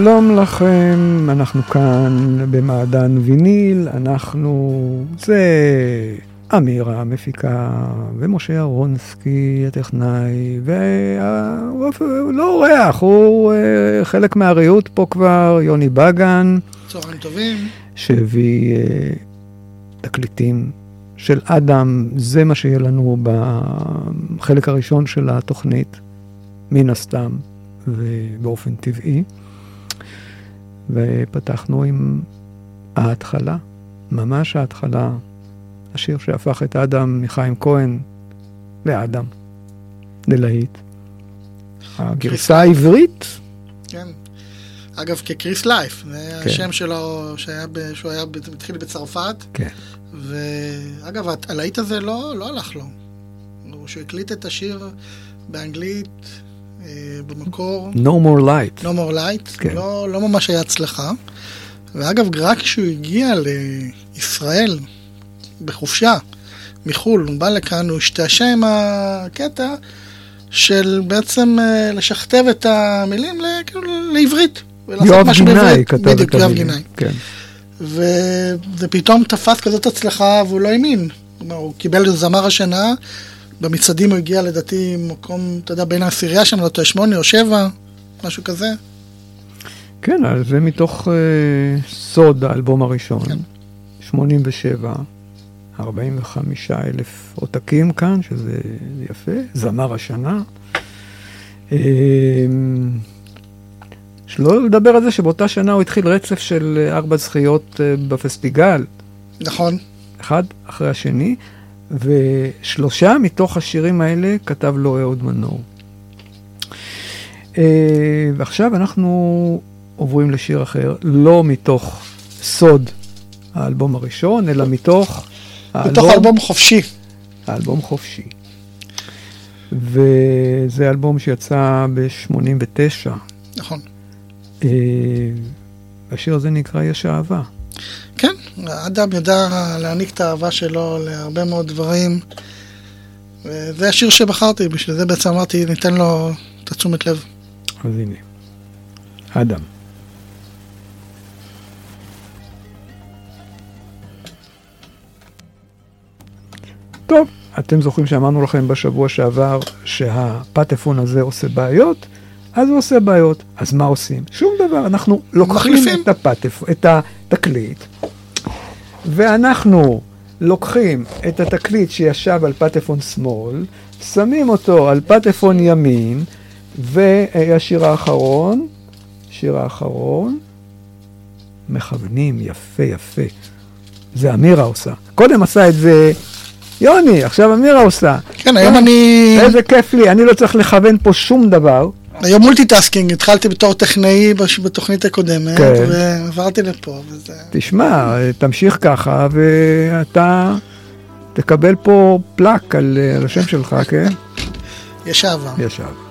שלום לכם, אנחנו כאן במעדן ויניל, אנחנו, זה אמירה המפיקה, ומשה אהרונסקי הטכנאי, והוא לא אורח, הוא uh, חלק מהריהוט פה כבר, יוני בגן. צהריים טובים. שהביא uh, תקליטים של אדם, זה מה שיהיה לנו בחלק הראשון של התוכנית, מן הסתם, ובאופן טבעי. ופתחנו עם ההתחלה, ממש ההתחלה, השיר שהפך את אדם מחיים כהן לאדם, ללהיט. הגרסה העברית. כן. אגב, כקריס לייף, זה כן. השם שלו, שהיה ב, שהוא היה, התחיל בצרפת. כן. ואגב, הלהיט הזה לא, לא הלך לו. שהוא הקליט את השיר באנגלית, במקור. No more light. No more light, כן. לא, לא ממש היה הצלחה. ואגב, רק כשהוא הגיע לישראל בחופשה מחו"ל, הוא בא לכאן, הוא השתעשע עם הקטע של בעצם אה, לשכתב את המילים כאילו, לעברית. יואב גינאי כתב את המילים. יואב גינאי. כן. וזה פתאום תפס כזאת הצלחה והוא לא האמין. הוא קיבל זמר השנה, במצעדים הוא הגיע לדעתי מקום, אתה יודע, בין העשירייה שם, לא טועה, שמונה או שבע, משהו כזה. כן, אז זה מתוך uh, סוד האלבום הראשון, כן. 87, 45 אלף עותקים כאן, שזה יפה, זמר השנה. אמ, שלא לדבר על זה שבאותה שנה הוא התחיל רצף של ארבע זכיות אה, בפסטיגל, נכון. אחד אחרי השני, ושלושה מתוך השירים האלה כתב לו אהוד מנור. אה, ועכשיו אנחנו עוברים לשיר אחר, לא מתוך סוד האלבום הראשון, אלא מתוך בתוך אלבום חופשי. האלבום חופשי. וזה אלבום שיצא ב-89. נכון. אה, השיר הזה נקרא יש אהבה. אדם ידע להעניק את האהבה שלו להרבה מאוד דברים. וזה השיר שבחרתי, בשביל זה בעצם אמרתי, ניתן לו את התשומת לב. אז הנה, אדם. טוב, אתם זוכרים שאמרנו לכם בשבוע שעבר שהפטפון הזה עושה בעיות? אז הוא עושה בעיות. אז מה עושים? שום דבר. אנחנו לוקחים מחליפים. את הפטפון, את התקליט, ואנחנו לוקחים את התקליט שישב על פטפון שמאל, שמים אותו על פטפון ימין, והשיר האחרון, שיר האחרון, מכוונים, יפה, יפה. זה אמירה עושה. קודם עשה את זה יוני, עכשיו אמירה עושה. כן, היום אני... איזה כיף לי, אני לא צריך לכוון פה שום דבר. היום multitasking, התחלתי בתור טכנאי בתוכנית הקודמת, כן. ועברתי לפה, וזה... תשמע, תמשיך ככה, ואתה תקבל פה plaque על, על השם שלך, כן? יש אהבה. ישר. זאת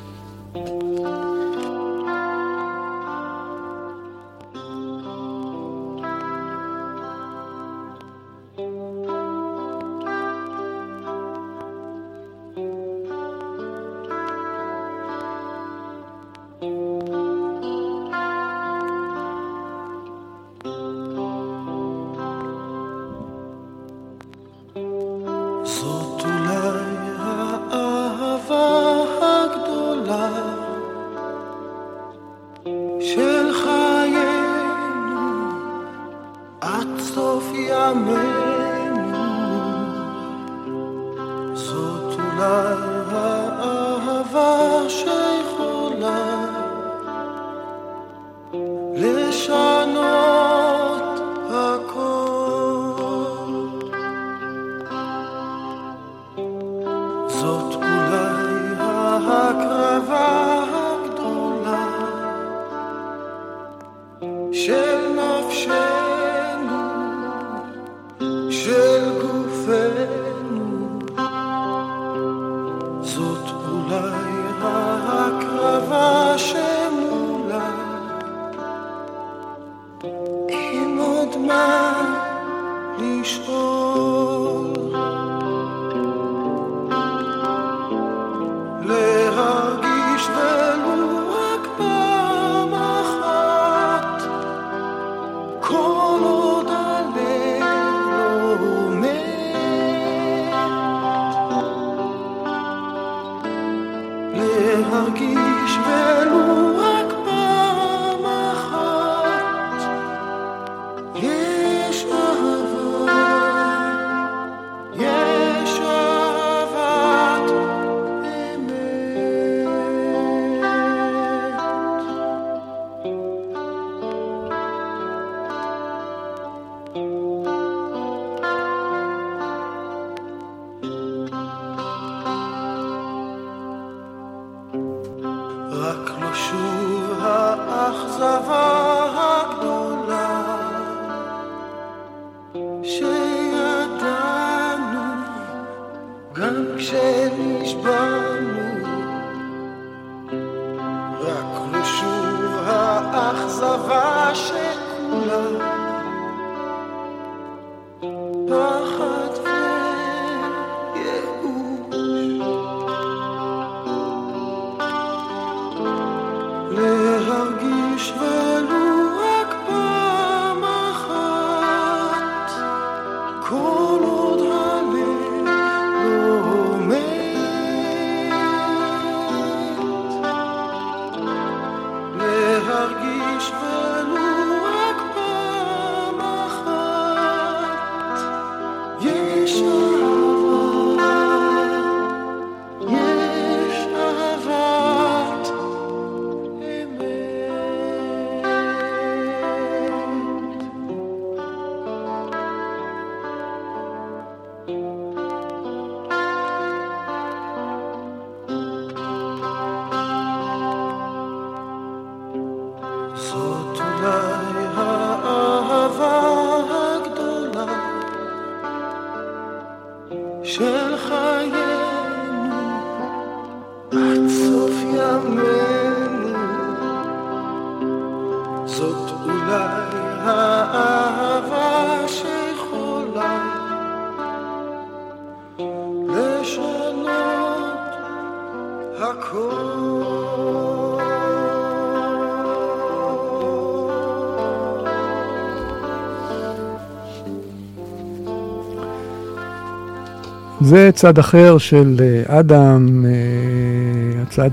זה צד אחר של אה, אדם, אה, הצד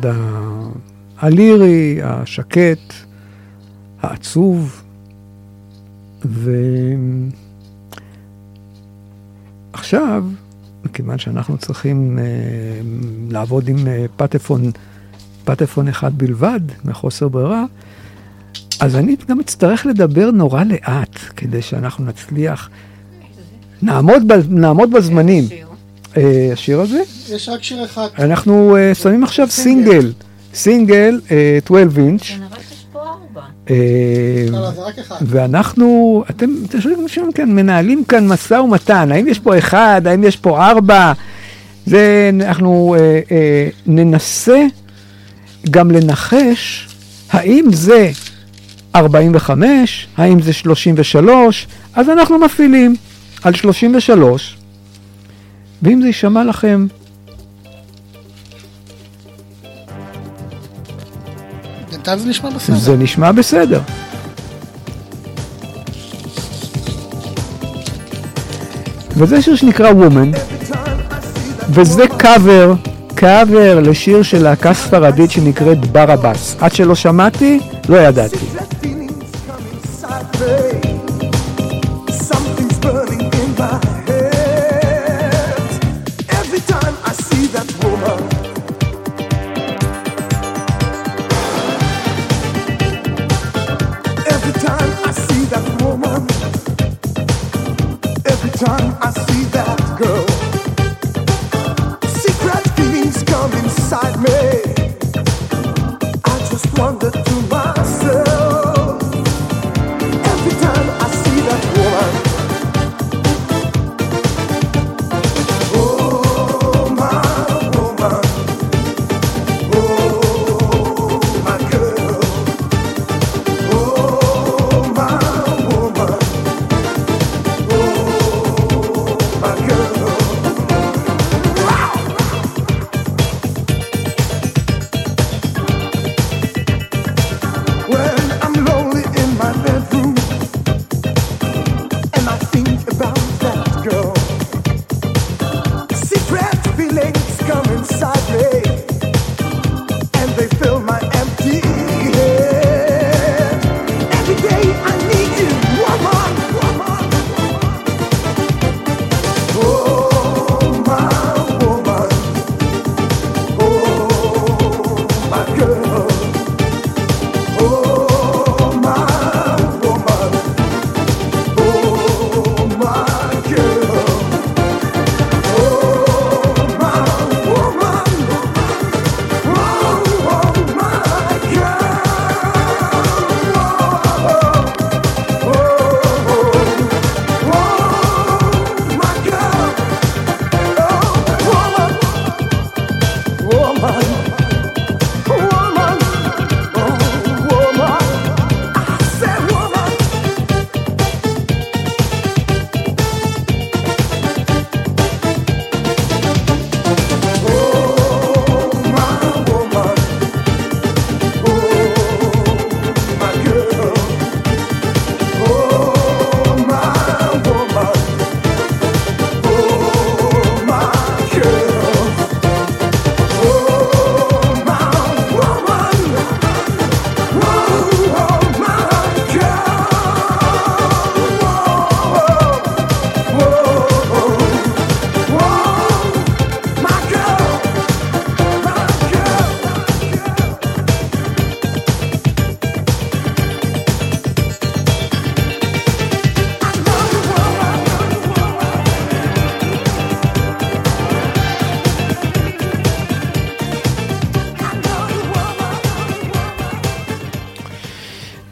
הלירי, השקט, העצוב. ועכשיו, מכיוון שאנחנו צריכים אה, לעבוד עם אה, פטפון, פטפון אחד בלבד, מחוסר ברירה, אז אני גם אצטרך לדבר נורא לאט, כדי שאנחנו נצליח. נעמוד, ב, נעמוד בזמנים. אה, השיר הזה? יש רק שיר אחד. אנחנו אה, שמים עכשיו סינגל, סינגל, אה, 12 אינץ'. אה, לא, לא, זה רק אחד. ואנחנו, אתם, אתם כאן, מנהלים כאן משא ומתן, האם יש פה אחד, האם יש פה ארבע, זה, אנחנו אה, אה, ננסה גם לנחש האם זה 45, האם זה 33, אז אנחנו מפעילים על 33, ואם זה יישמע לכם בינתיים זה נשמע בסדר. זה נשמע בסדר. וזה שיר שנקרא Woman, וזה קאבר, קאבר לשיר של להקה ספרדית שנקראת ברבס. עד שלא שמעתי, לא ידעתי.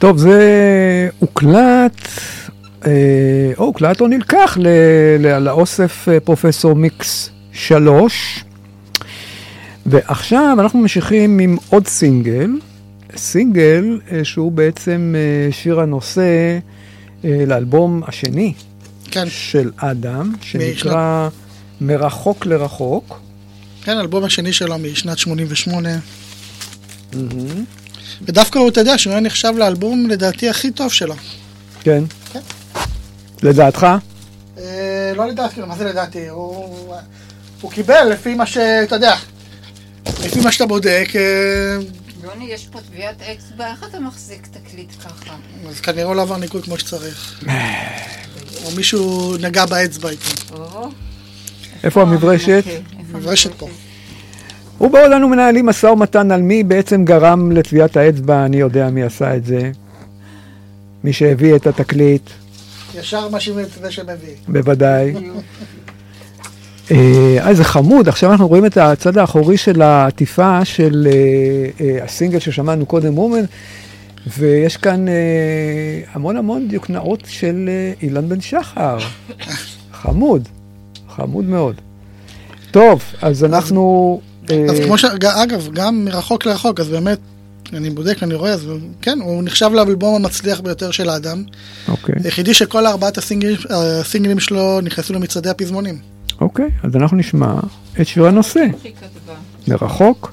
טוב, זה הוקלט, אה, או הוקלט או נלקח ל- ל- לאוסף אה, פרופסור מיקס שלוש. ועכשיו אנחנו ממשיכים עם עוד סינגל, סינגל אה, שהוא בעצם אה, שיר הנושא לאלבום השני כן, של אדם, שנקרא מרחוק לרחוק. כן, האלבום השני שלו משנת 88. ודווקא הוא, אתה יודע, שהוא היה נחשב לאלבום לדעתי הכי טוב שלו. כן. כן. לדעתך? אה, לא לדעתי, מה זה לדעתי? הוא, הוא קיבל לפי מה שאתה יודע, לפי מה שאתה בודק, אה, יוני, יש פה טביעת אצבע, איך אתה מחזיק תקליט ככה? אז כנראה הוא לא עבר ניקוי כמו שצריך. או מישהו נגע באצבע איתו. או, איפה המברשת? אוקיי, איפה פה. ובעולנו מנהלים משא ומתן על מי בעצם גרם לטביעת האצבע, אני יודע מי עשה את זה. מי שהביא את התקליט, ישר מאשימים את זה שמביא. בוודאי. אה, איזה חמוד, עכשיו אנחנו רואים את הצד האחורי של העטיפה של אה, אה, הסינגל ששמענו קודם, וומן, ויש כאן אה, המון המון דיוקנאות של אה, אילן בן שחר. חמוד, חמוד מאוד. טוב, אז אנחנו... אה, אז כמו ש... אגב, גם מרחוק לרחוק, אז באמת, אני בודק, אני רואה, אז כן, הוא נחשב לאלבום המצליח ביותר של האדם. אוקיי, היחידי שכל ארבעת הסינגלים, הסינגלים שלו נכנסו למצעדי הפזמונים. אוקיי, אז אנחנו נשמע את שיר הנושא? מרחוק.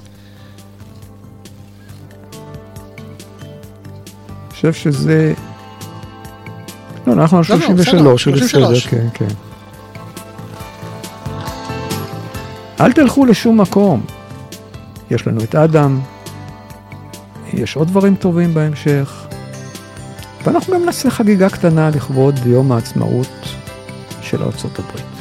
אני חושב שזה... לא, אנחנו על לא, לא, 33, זה בסדר, 33. כן, כן. אל תלכו לשום מקום. יש לנו את אדם, יש עוד דברים טובים בהמשך, ואנחנו גם נעשה חגיגה קטנה לכבוד יום העצמאות של הברית.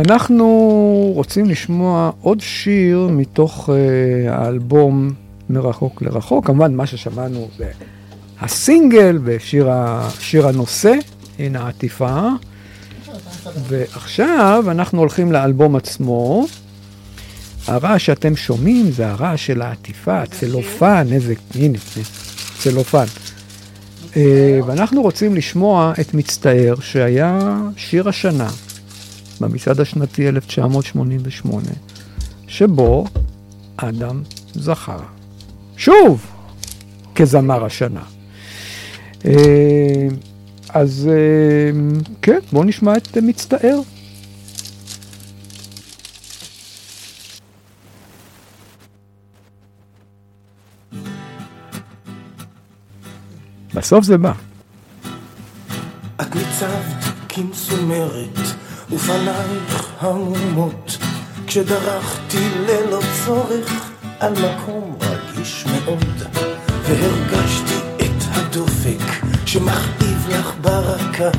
אנחנו רוצים לשמוע עוד שיר מתוך uh, האלבום מרחוק לרחוק. כמובן, מה ששמענו זה הסינגל ושיר הנושא, הנה העטיפה. ועכשיו אנחנו הולכים לאלבום עצמו. הרעש שאתם שומעים זה הרעש של העטיפה, הצלופן, איזה, הנה, צלופן. אה, ואנחנו רוצים לשמוע את מצטער, שהיה שיר השנה במצעד השנתי 1988, שבו אדם זכה. שוב, כזמר השנה. אה, אז אה, כן, בואו נשמע את מצטער. בסוף זה בא. את ניצבת כמסומרת, ופנייך המומות, כשדרכתי ללא צורך על מקום רגיש מאוד, והרגשתי את הדופק שמכאיב לך ברקה,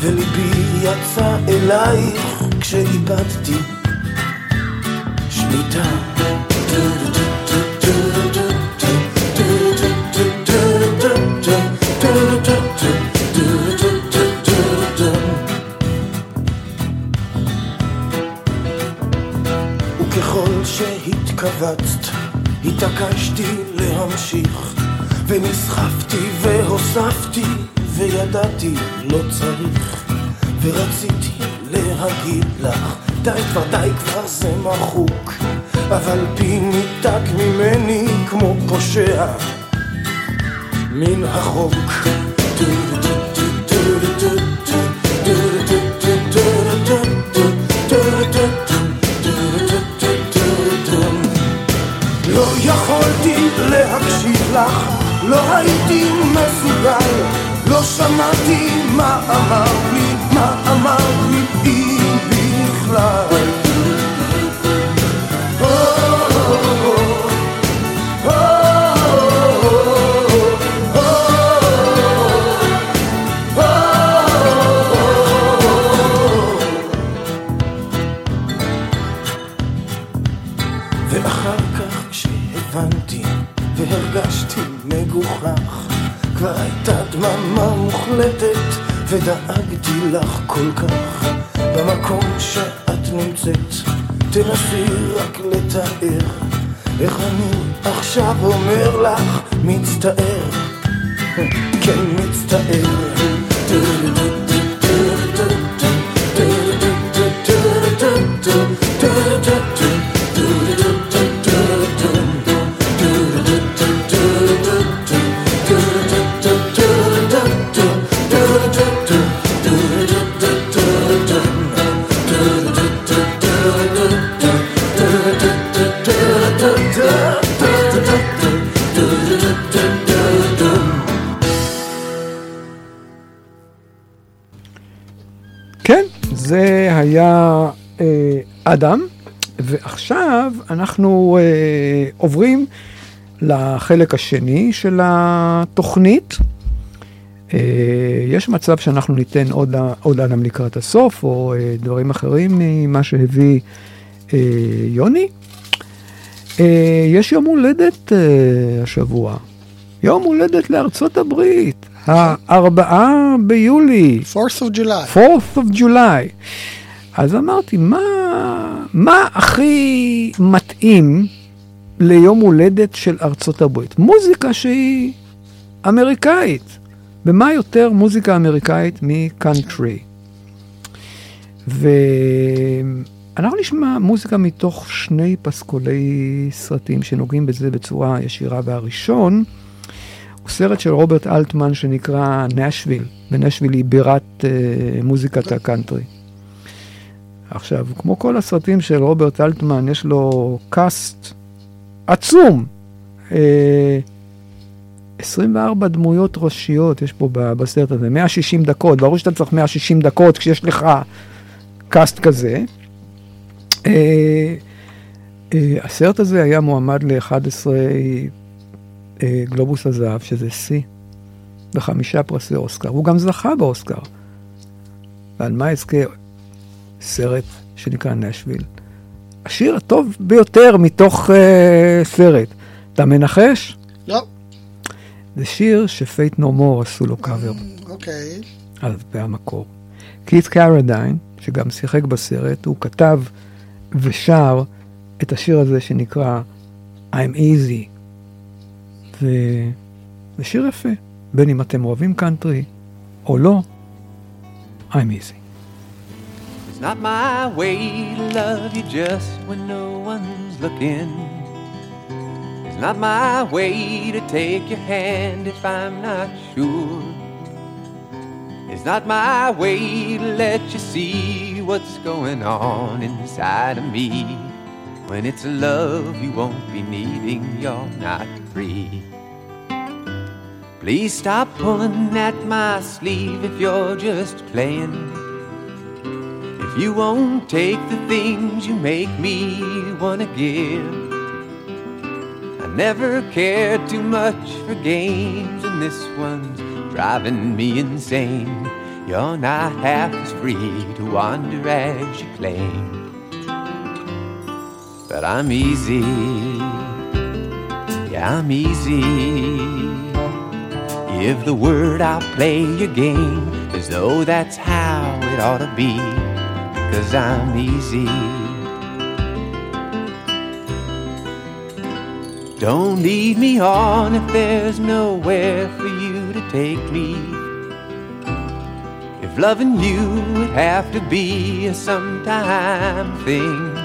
וליבי יצא אלייך כשאיבדתי שליטה. שהתכווצת, התעקשתי להמשיך, ונסחפתי והוספתי, וידעתי לא צריך, ורציתי להגיד לך, די כבר, די כבר זה מחוק, אבל פי ניתק ממני כמו פושע מן החוק. לא מצטער כן אנחנו אה, עוברים לחלק השני של התוכנית. אה, יש מצב שאנחנו ניתן עוד, עוד אדם לקראת הסוף, או אה, דברים אחרים ממה שהביא אה, יוני. אה, יש יום הולדת אה, השבוע, יום הולדת לארצות הברית, הארבעה ביולי. 4th of July. 4th of July. אז אמרתי, מה, מה הכי מתאים ליום הולדת של ארצות הברית? מוזיקה שהיא אמריקאית. ומה יותר מוזיקה אמריקאית מקאנטרי? ואנחנו נשמע מוזיקה מתוך שני פסקולי סרטים שנוגעים בזה בצורה ישירה, והראשון הוא סרט של רוברט אלטמן שנקרא נשוויל, ונשוויל היא בירת אה, מוזיקת הקאנטרי. עכשיו, כמו כל הסרטים של רוברט אלטמן, יש לו cast עצום. אה, 24 דמויות ראשיות יש פה בסרט הזה, 160 דקות, ברור שאתה צריך 160 דקות כשיש לך cast כזה. אה, אה, הסרט הזה היה מועמד ל-11 אה, גלובוס הזהב, שזה שיא, וחמישה פרסי אוסקר. הוא גם זכה באוסקר. ועל מה אזכה? סרט שנקרא נשוויל. השיר הטוב ביותר מתוך אה, סרט. אתה מנחש? לא. זה שיר שפייט נו מור עשו לו קאבר אוקיי. על והמקור. קית' קרדיין, שגם שיחק בסרט, הוא כתב ושר את השיר הזה שנקרא I'm Easy. וזה שיר יפה, בין אם אתם אוהבים קאנטרי או לא, I'm Easy. It's not my way to love you just when no one's looking. It's not my way to take your hand if I'm not sure. It's not my way to let you see what's going on inside of me. When it's a love you won't be needing, you're not free. Please stop pulling at my sleeve if you're just playing. You won't take the things you make me wanna give. I never cared too much for games, and this one's driving me insane. You're not half as free to wander as you claim. But I'm easy, yeah, I'm easy. Give the word, I'll play your game as though that's how it ought to be. Cause I'm easy. Don't lead me on if there's nowhere for you to take me. If loving you would have to be a sometime thing,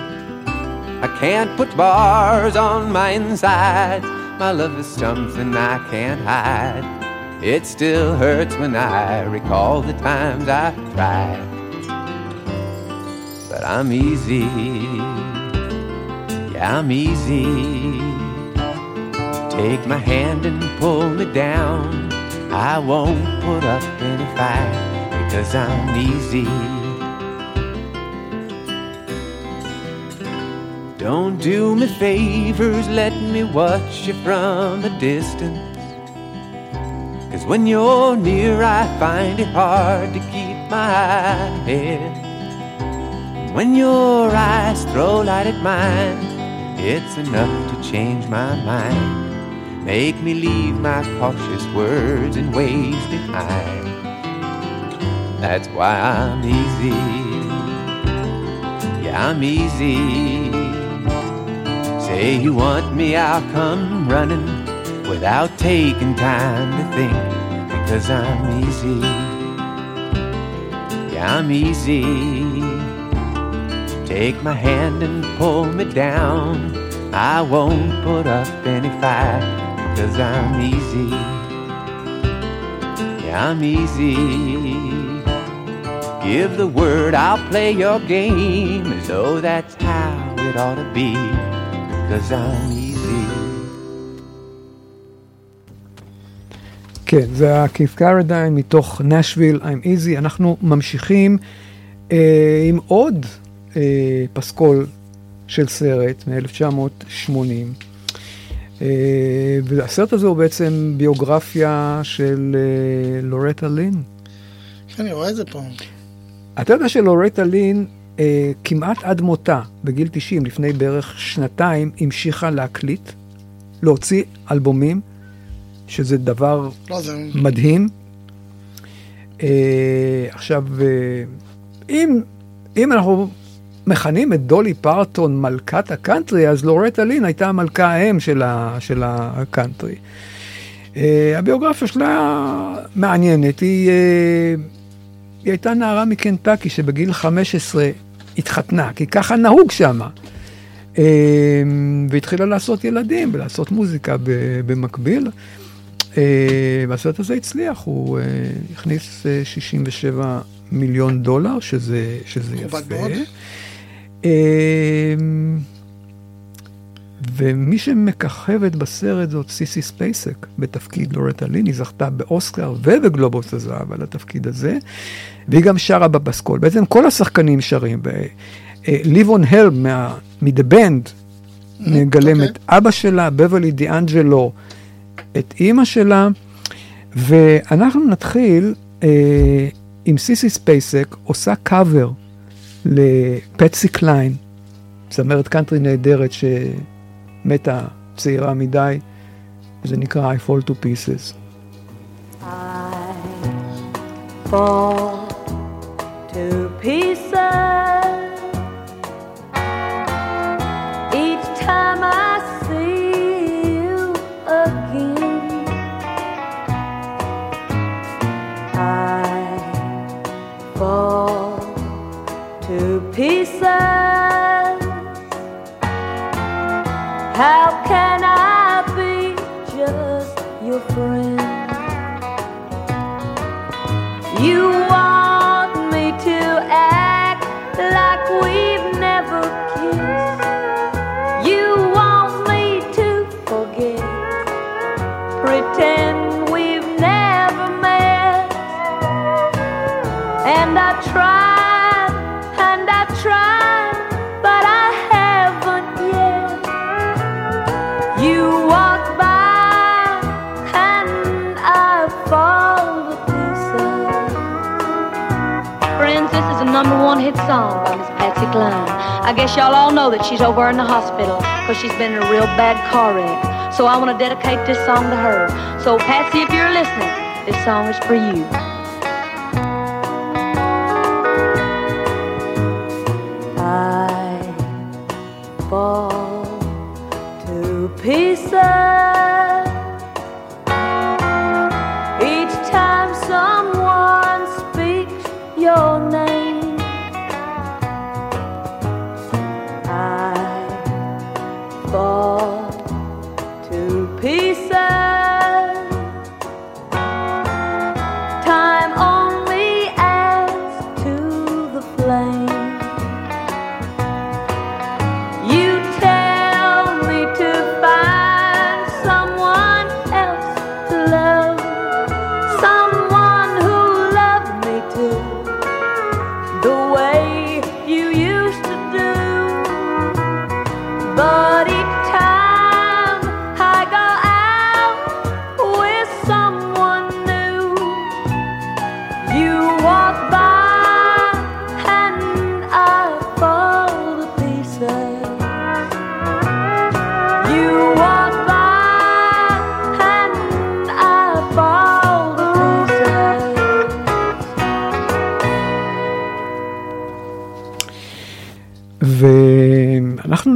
I can't put bars on my inside. My love is something I can't hide. It still hurts when I recall the times I've tried. But I'm easy. Yeah, I'm easy. Take my hand and pull me down. I won't put up any fight because I'm easy. Don't do me favors, let me watch you from a distance. Cause when you're near, I find it hard to keep my head. When your eyes throw light at mine, it's enough to change my mind. Make me leave my cautious words and ways behind. That's why I'm easy. Yeah, I'm easy. Say you want me, I'll come running without taking time to think. Because I'm easy. Yeah, I'm easy. Take my hand and pull me down. I won't put up any fight because I'm easy. Yeah, I'm easy. Give the word, I'll play your game though that's how it ought to be because I'm easy. כן, זה קיף קרדיין מתוך נשוויל, I'm Easy. אנחנו ממשיכים אה, עם עוד אה, פסקול של סרט מ-1980. אה, והסרט הזה הוא בעצם ביוגרפיה של אה, לורטה לין. כן, אני רואה את זה פה. אתה יודע שלורטה לין אה, כמעט עד מותה, בגיל 90, לפני בערך שנתיים, המשיכה להקליט, להוציא אלבומים, שזה דבר לא, זה... מדהים. אה, עכשיו, אה, אם, אם אנחנו מכנים את דולי פרטון מלכת הקאנטרי, אז לורטה לין הייתה המלכה האם של, ה, של הקאנטרי. אה, הביוגרפיה שלה מעניינת, היא, אה, היא הייתה נערה מקנטקי שבגיל 15 התחתנה, כי ככה נהוג שמה. אה, והתחילה לעשות ילדים ולעשות מוזיקה ב- במקביל. אה, והסרט הזה הצליח, הוא אה, הכניס אה, 67 מיליון דולר, שזה, שזה יפה. מאוד. אה, ומי שמככבת בסרט זאת סיסי ספייסק בתפקיד לורטה לין, היא זכתה באוסקר ובגלובוס הזהב על התפקיד הזה, והיא גם שרה בפסקול. בעצם כל השחקנים שרים, ליבון הלם מ "The Band", מגלם. את אבא שלה, בברלי דיאנג'לו, את אימא שלה, ואנחנו נתחיל אה, עם סיסי ספייסק, עושה קאבר לפטסי קליין, זמרת קאנטרי נהדרת שמתה צעירה מדי, וזה נקרא I Fall to Pieces. I fall to pieces How can I be just your friend? You in the hospital because she's been in a real bad car wreck. So I want to dedicate this song to her. So, Patsy, if you're listening, this song is for you.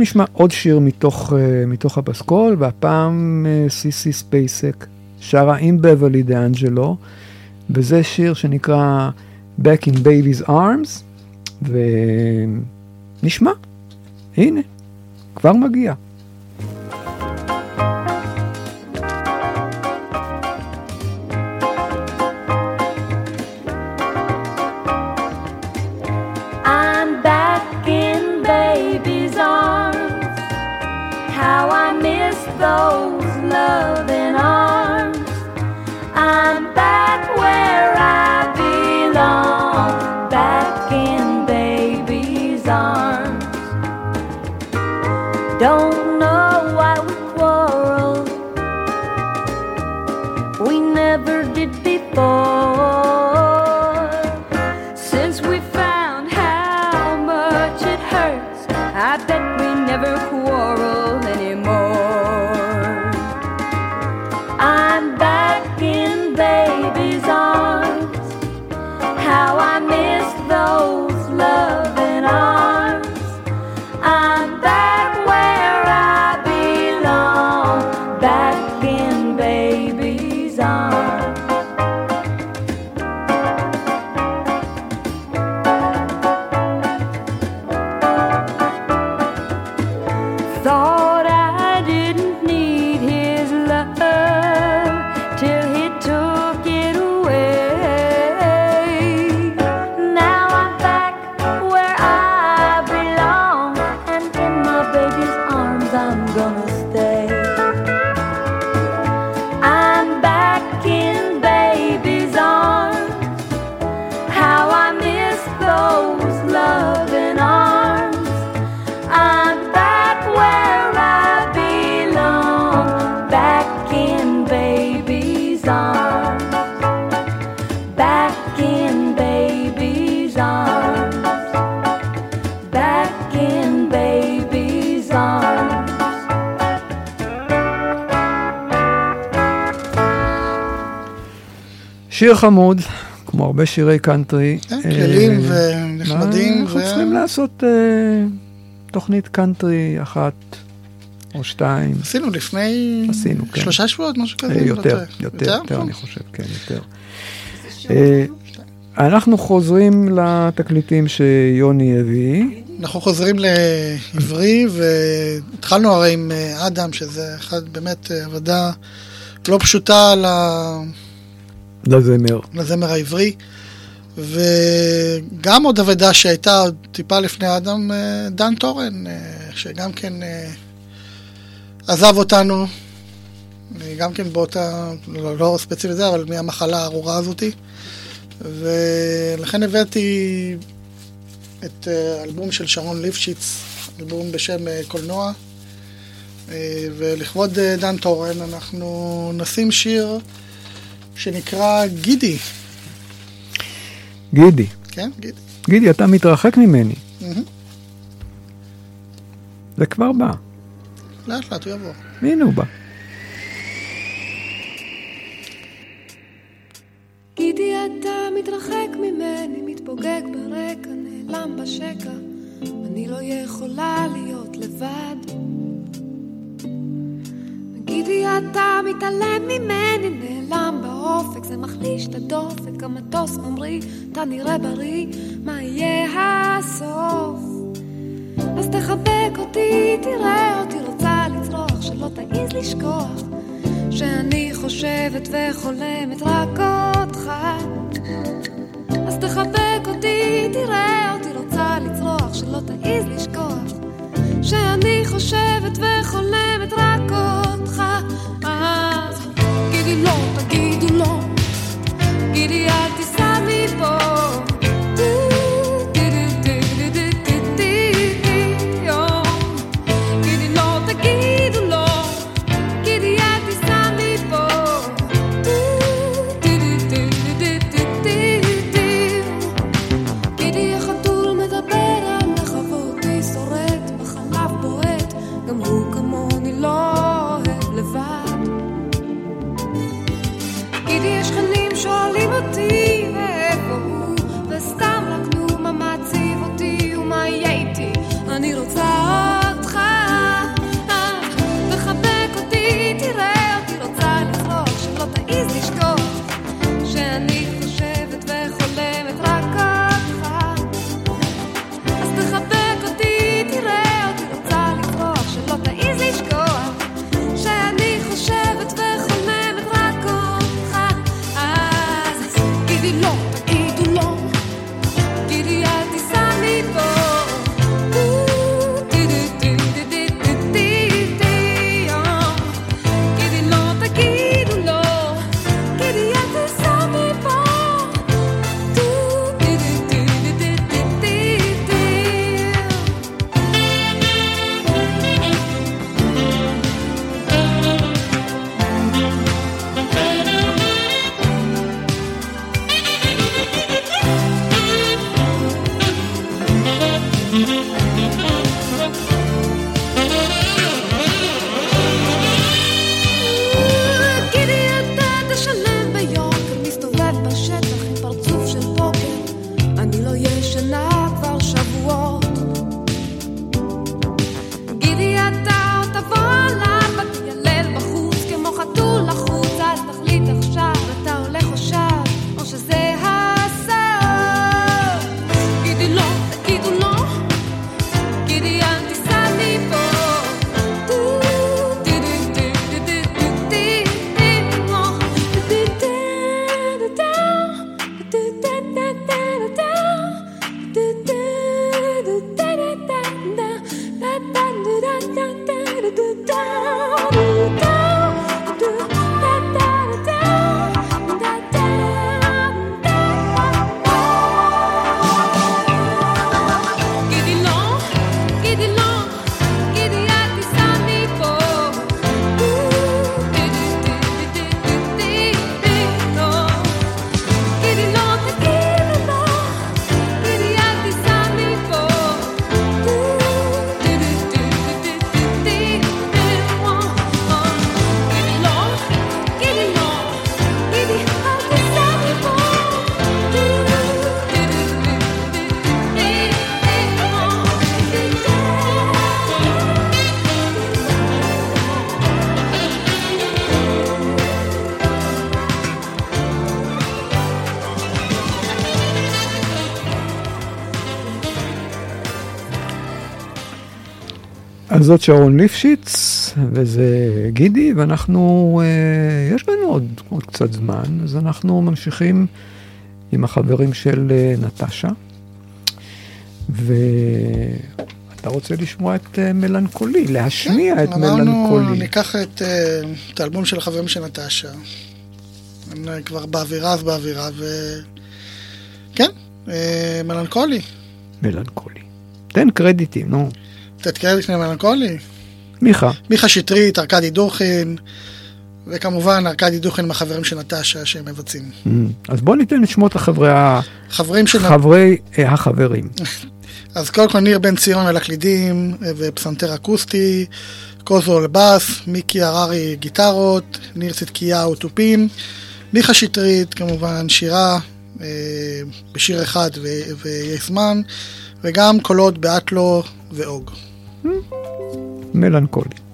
נשמע עוד שיר מתוך, אה, מתוך הפסקול, והפעם אה, סיסי ספייסק שרה עם בבלי דה אנג'לו, וזה שיר שנקרא Back in Baby's Arms, ונשמע, הנה, כבר מגיע. star. שיר חמוד, כמו הרבה שירי קאנטרי. כן, קלים אה, ונחמדים, אנחנו ו- צריכים לעשות אה, תוכנית קאנטרי אחת או שתיים. עשינו לפני עשינו, כן. שלושה שבועות, משהו כזה. אה, יותר. יותר, יותר. אני חושב, כן, יותר. אה, אנחנו חוזרים לתקליטים שיוני הביא. אנחנו חוזרים לעברי, והתחלנו הרי עם אה, אדם, שזה אחד באמת אה, עבודה לא פשוטה ל- לזמר. לזמר העברי. וגם עוד אבדה שהייתה טיפה לפני אדם, אה, דן טורן, אה, שגם כן אה, עזב אותנו, גם כן באותה, לא, לא ספציפית זה, אבל מהמחלה הארורה הזאתי. ולכן הבאתי את האלבום של שרון ליפשיץ, אלבום בשם קולנוע. ולכבוד דן טורן אנחנו נשים שיר שנקרא גידי. גידי. כן, גידי. גידי, אתה מתרחק ממני. זה כבר בא. לאט לאט הוא יבוא. הנה הוא בא. גידי אתה מתרחק ממני, מתפוגג ברקע, נעלם בשקע. אני לא יכולה להיות לבד. אתה מתעלם ממני, נעלם באופק, זה מחליש את הדופק. המטוס ממריא, אתה נראה בריא, מה יהיה הסוף? אז תחבק אותי, תראה אותי רוצה לצרוח, שלא תעז לשכוח. שאני חושבת וחולמת רק אותך אז תחבק אותי, תראה אותי רוצה לצרוח שלא תעז לשכוח שאני חושבת וחולמת רק אותך גידי לא, תגידו לא גידי אל זאת שרון ליפשיץ, וזה גידי, ואנחנו, אה, יש לנו עוד, עוד קצת זמן, אז אנחנו ממשיכים עם החברים של אה, נטשה. ואתה רוצה לשמוע את אה, מלנכולי, להשמיע את אמרנו, מלנכולי. ניקח את, אה, את האלבום של החברים של נטשה. הם אה, כבר באווירה אז באווירה, ו... כן, אה, מלנכולי. מלנכולי. תן קרדיטים, נו. לתת קרדיט למלנכולי. מיכה. מיכה שטרית, ארכדי דוכין, וכמובן ארכדי דוכין מהחברים של נטשה שהם מבצעים. Mm, אז בוא ניתן את שמות החברי ה... חברים של... חברי אה, החברים. אז קודם כל ניר בן ציון על הקלידים אה, ופסנתר אקוסטי, קוזו על בס, מיקי הררי גיטרות, ניר צדקיהו תופים, מיכה שטרית כמובן שירה אה, בשיר אחד ויש זמן, וגם קולות באטלו ואוג. מלנכולי.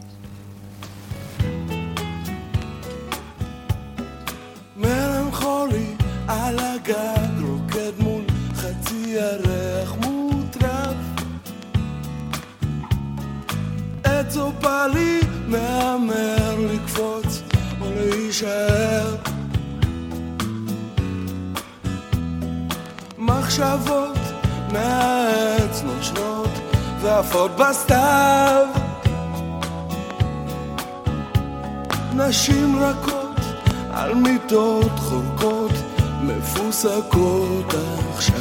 מחשבות מהעץ נושנות ועפות בסתיו. נשים רכות על מיטות חורקות מפוסקות עכשיו.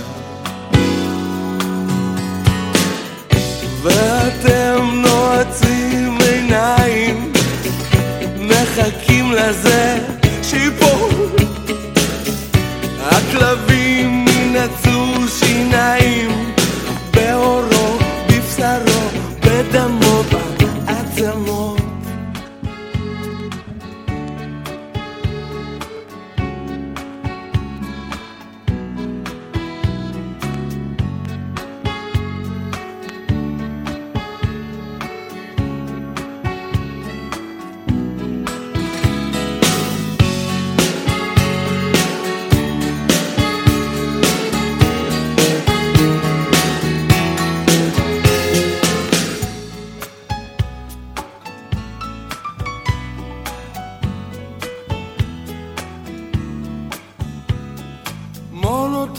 ואתם נועצים עיניים מחכים לזה שיפול הכלבים ינעצו שיניים bizarro, vete a mopa,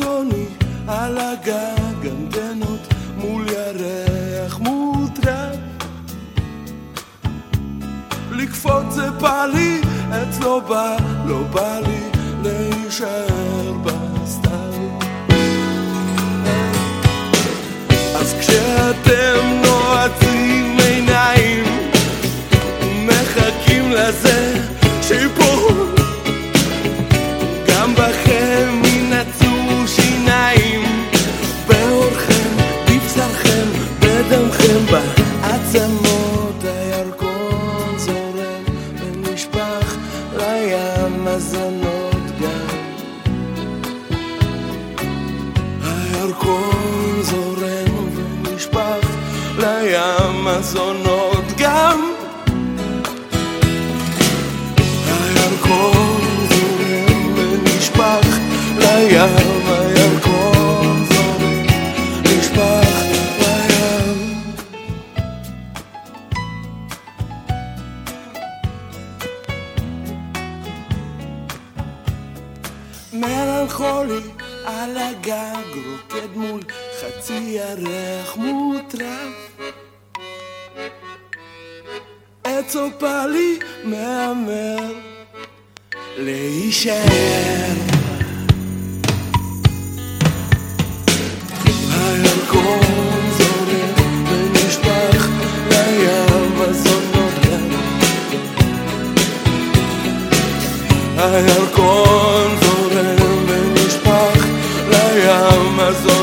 מונוטוני על הגג, אנטנות מול ירח מוטרף. לקפוץ זה בא לי, אצלו בא, לא בא לי להישאר בסתיו. אז כשאתם נועצים עיניים, מחכים לזה הירקון זורם ונשפך לים הזונות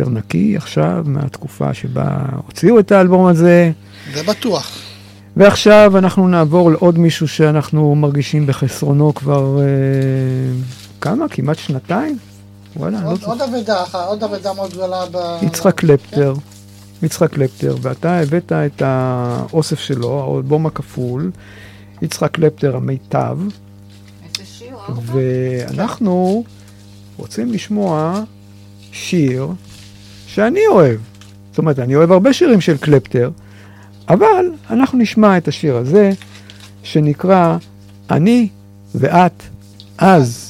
יותר נקי עכשיו, מהתקופה שבה הוציאו את האלבום הזה. זה בטוח. ועכשיו אנחנו נעבור לעוד מישהו שאנחנו מרגישים בחסרונו כבר אה, כמה? כמעט שנתיים? וואלה, אני לא עוד-. עוד אבדה אחת, עוד אבדה מאוד גדולה ב... יצחק קלפטר, יצחק קלפטר, ואתה הבאת את האוסף שלו, האלבום הכפול, יצחק קלפטר המיטב, ואנחנו רוצים לשמוע שיר שאני אוהב. זאת אומרת, אני אוהב הרבה שירים של קלפטר, אבל אנחנו נשמע את השיר הזה, שנקרא אני ואת אז.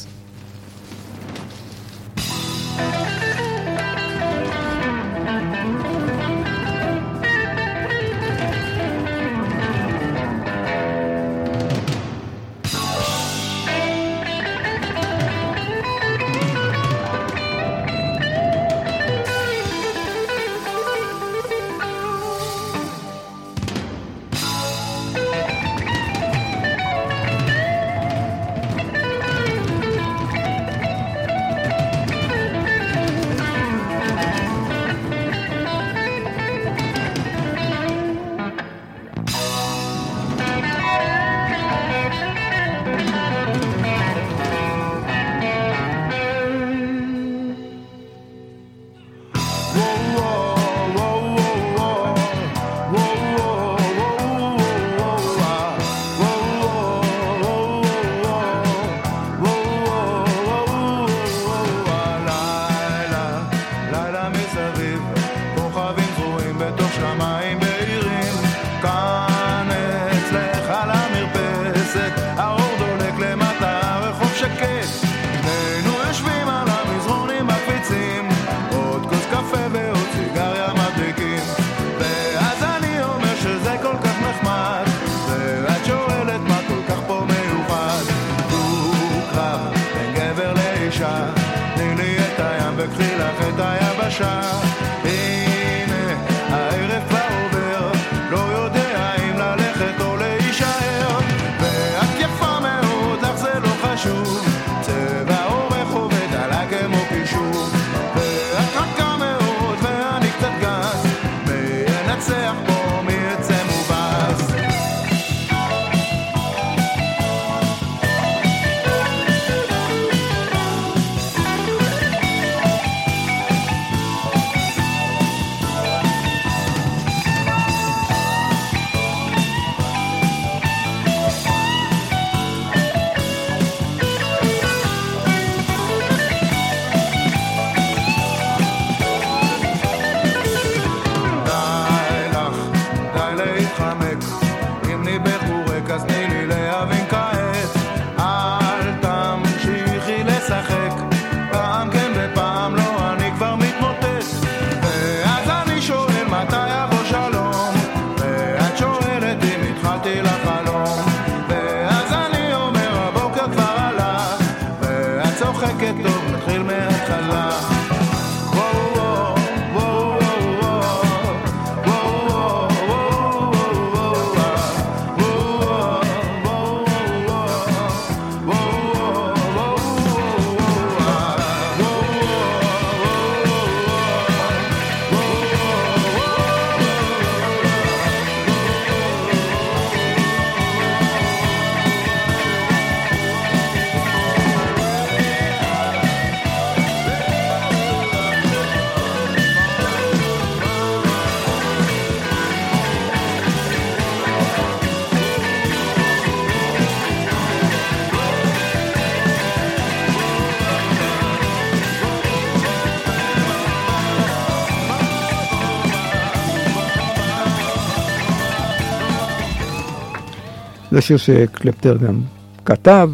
שיר שקלפטר גם כתב,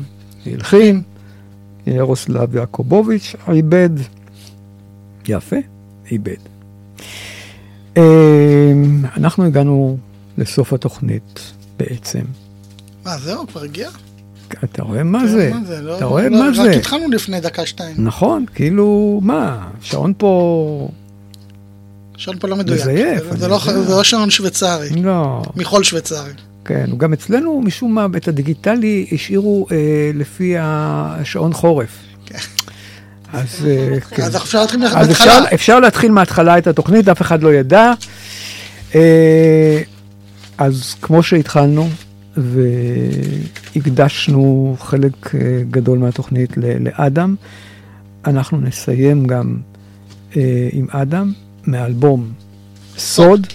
הלחין, ירוסלב יעקובוביץ' עיבד, יפה, עיבד. אמ, אנחנו הגענו לסוף התוכנית בעצם. מה, זהו, כבר הגיע? אתה רואה מה זה? מה זה? לא- אתה רואה לא- רק? התחלנו לפני דקה שתיים. נכון, כאילו, מה, שעון פה... שעון פה לא מדויק. מזייף, זה- לא-. זה לא שעון שוויצרי. לא. מחול שוויצרי. כן, גם אצלנו משום מה את הדיגיטלי השאירו אה, לפי השעון חורף. אז אה, כן. אז אפשר להתחיל אז מההתחלה. אפשר, אפשר להתחיל מההתחלה את התוכנית, אף אחד לא ידע. אה, אז כמו שהתחלנו, והקדשנו חלק אה, גדול מהתוכנית לאדם, אנחנו נסיים גם אה, עם אדם מאלבום סוד,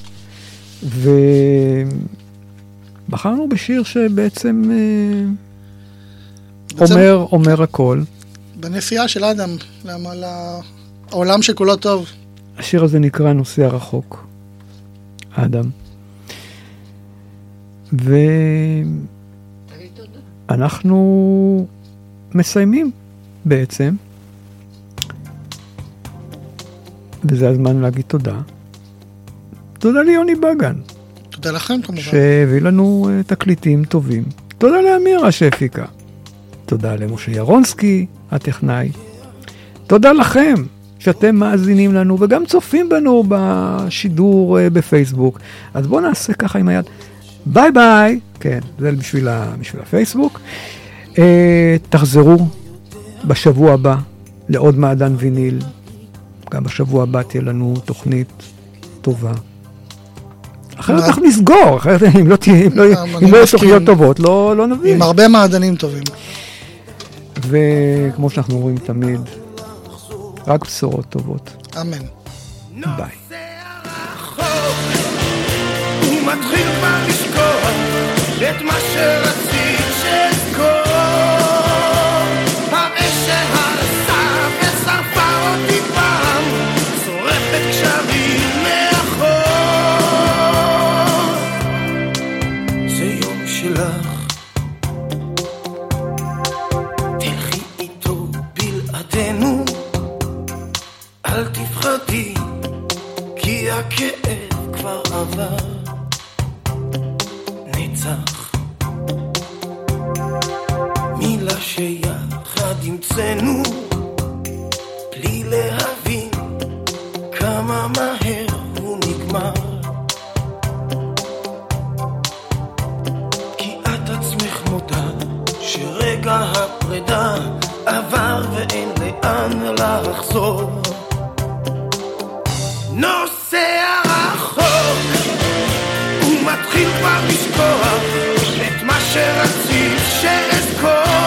ובחרנו בשיר שבעצם אה, בעצם- אומר, אומר הכל. בנסיעה של אדם, למה לעולם שכולו טוב. השיר הזה נקרא נוסע רחוק. אדם. ואנחנו מסיימים בעצם, וזה הזמן להגיד תודה. תודה ליוני בגן, תודה לכם כמובן. שהביא לנו אה, תקליטים טובים. תודה לאמירה שהפיקה. תודה למשה ירונסקי, הטכנאי. תודה לכם שאתם מאזינים לנו וגם צופים בנו בשידור אה, בפייסבוק. אז בואו נעשה ככה עם היד. ביי ביי. כן, זה בשביל, ה, בשביל הפייסבוק. אה, תחזרו בשבוע הבא לעוד מעדן ויניל. גם בשבוע הבא תהיה לנו תוכנית טובה. אחרת אנחנו נסגור, אחרת אם לא לא לא יהיו. תוכניות טובות, לא לא נבין. עם הרבה מעדנים טובים. וכמו שאנחנו אומרים תמיד, רק בשורות טובות. אמן. ביי. הוא מתחיל כבר לשכוח את מה שרצית שאזכור. תפחדי, כי הכאב כבר עבר. נצח. מילה שיחד המצאנו, בלי להבין כמה מהר הוא נגמר. כי את עצמך מודה שרגע הפרידה עבר ואין לאן לחזור. נוסע רחוק הוא מתחיל כבר לשכוח את מה שרצית שאזכור.